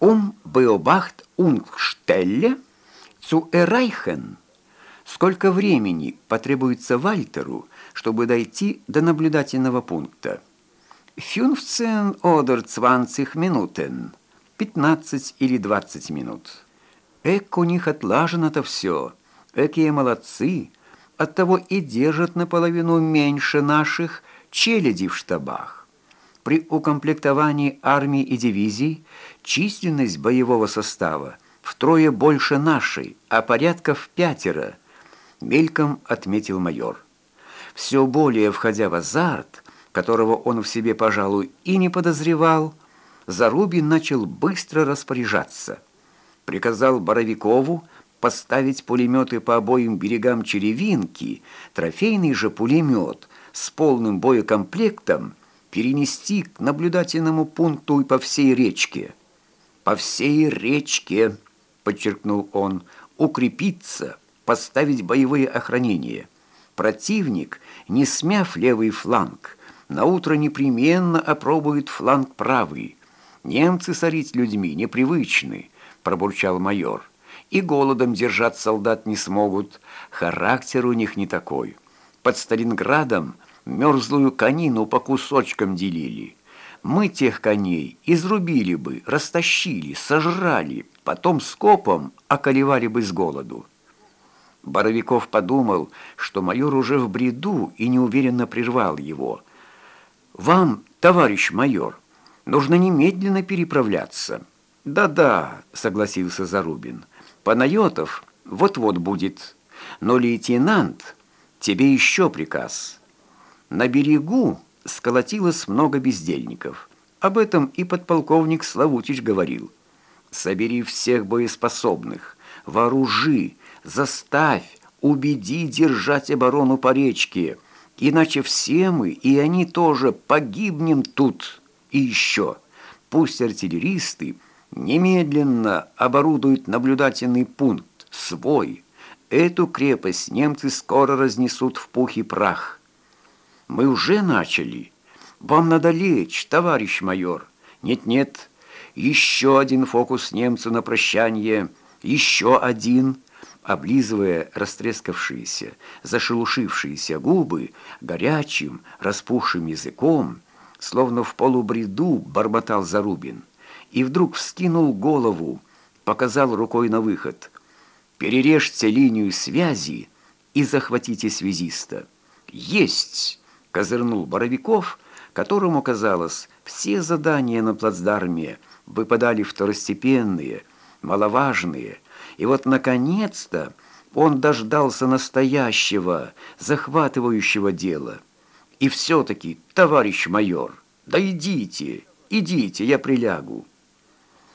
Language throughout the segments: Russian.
«Ум beobacht Унгштелле zu erreichen». Сколько времени потребуется Вальтеру, чтобы дойти до наблюдательного пункта? «Фюнфцен oder zwanzig Minuten» – 15 или 20 минут. Эк, у них отлажено-то все. Экие молодцы. Оттого и держат наполовину меньше наших челяди в штабах. При укомплектовании армии и дивизий численность боевого состава втрое больше нашей, а порядков пятеро, мельком отметил майор. Все более входя в азарт, которого он в себе, пожалуй, и не подозревал, Зарубин начал быстро распоряжаться. Приказал Боровикову поставить пулеметы по обоим берегам Черевинки, трофейный же пулемет с полным боекомплектом перенести к наблюдательному пункту и по всей речке. «По всей речке», — подчеркнул он, — «укрепиться, поставить боевые охранения. Противник, не смяв левый фланг, на утро непременно опробует фланг правый. Немцы сорить людьми непривычны», — пробурчал майор и голодом держать солдат не смогут. Характер у них не такой. Под Сталинградом мерзлую конину по кусочкам делили. Мы тех коней изрубили бы, растащили, сожрали, потом скопом околевали бы с голоду. Боровиков подумал, что майор уже в бреду и неуверенно прервал его. «Вам, товарищ майор, нужно немедленно переправляться». «Да-да», — согласился Зарубин, — Панайотов вот-вот будет, но лейтенант, тебе еще приказ. На берегу сколотилось много бездельников. Об этом и подполковник Славутич говорил. Собери всех боеспособных, вооружи, заставь, убеди держать оборону по речке, иначе все мы, и они тоже, погибнем тут. И еще, пусть артиллеристы немедленно оборудуют наблюдательный пункт, свой. Эту крепость немцы скоро разнесут в пух и прах. Мы уже начали. Вам надо лечь, товарищ майор. Нет-нет, еще один фокус немцу на прощание, еще один. Облизывая растрескавшиеся, зашелушившиеся губы, горячим, распухшим языком, словно в полубреду бормотал Зарубин и вдруг вскинул голову, показал рукой на выход. «Перережьте линию связи и захватите связиста». «Есть!» — козырнул Боровиков, которому, казалось, все задания на плацдарме выпадали второстепенные, маловажные, и вот, наконец-то, он дождался настоящего, захватывающего дела. И все-таки, товарищ майор, да идите, идите, я прилягу.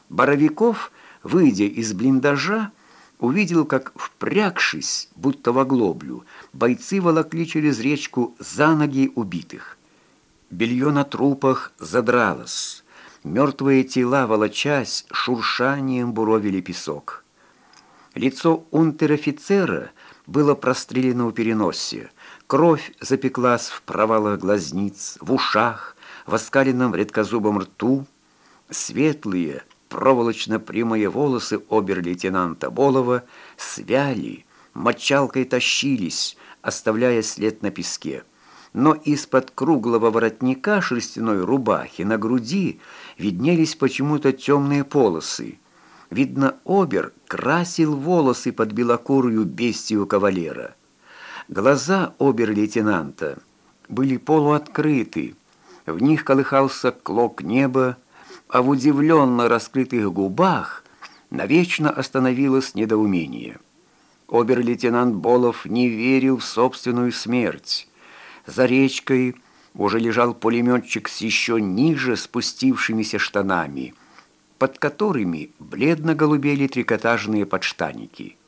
Боровиков, выйдя из блиндажа, увидел, как, впрягшись, будто в оглоблю, бойцы волокли через речку за ноги убитых. Белье на трупах задралось. Мертвые тела, волочась, шуршанием буровили песок. Лицо унтер-офицера было прострелено у переносе. Кровь запеклась в провалах глазниц, в ушах, в оскаленном редкозубом рту. Светлые, проволочно-прямые волосы обер-лейтенанта Болова свяли, мочалкой тащились, оставляя след на песке. Но из-под круглого воротника шерстяной рубахи на груди виднелись почему-то темные полосы. Видно, обер красил волосы под белокурую бестию кавалера. Глаза обер-лейтенанта были полуоткрыты, в них колыхался клок неба, а в удивленно раскрытых губах навечно остановилось недоумение. Обер-лейтенант Болов не верил в собственную смерть. За речкой уже лежал пулеметчик с еще ниже спустившимися штанами, под которыми бледно голубели трикотажные подштаники –